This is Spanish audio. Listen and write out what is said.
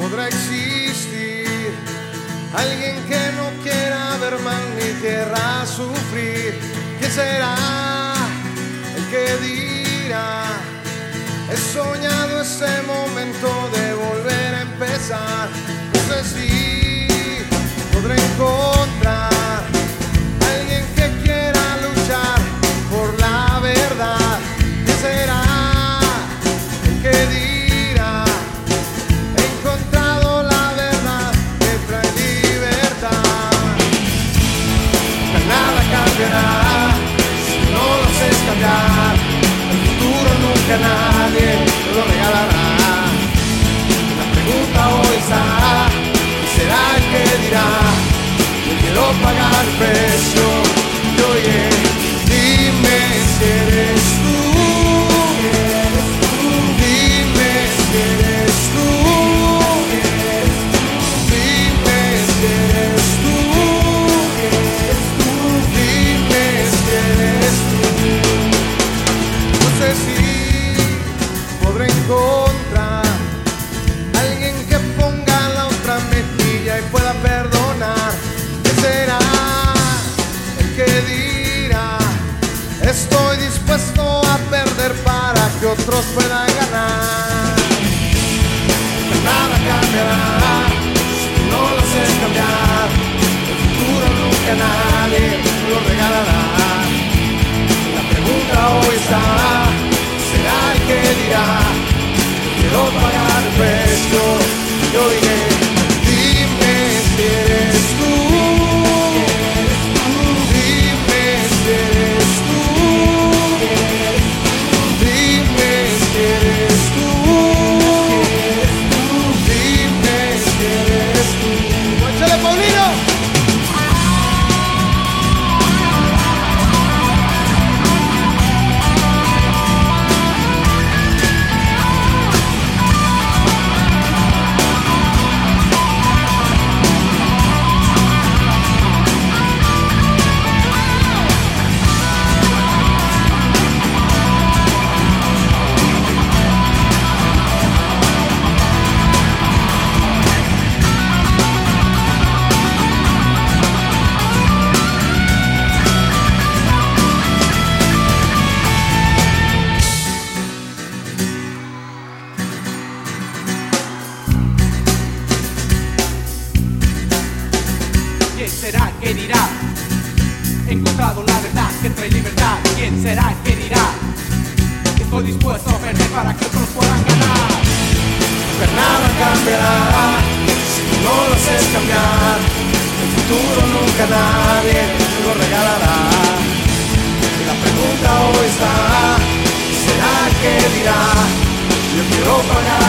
podrá existir alguien que no quiera ver mal ni querrá sufrir. ¿Quién será el que dirá? He soñado ese momento de volver a empezar. No sé si podré encontrar alguien que quiera luchar por la verdad. ¿Quién será nunca nadie lo regalará. La pregunta hoy está, ¿quién será el que dirá? Yo quiero pagar el precio. Y oye, dime si eres Estoy dispuesto a perder para que otros puedan ganar. Nada cambiará será que dirá? He encontrado la verdad que trae libertad. ¿Quién será que dirá? Estoy dispuesto a perder para que otros puedan ganar. Pero nada cambiará si no lo haces cambiar. El futuro nunca nadie lo regalará. Y la pregunta hoy está, ¿será que dirá? Yo quiero pagar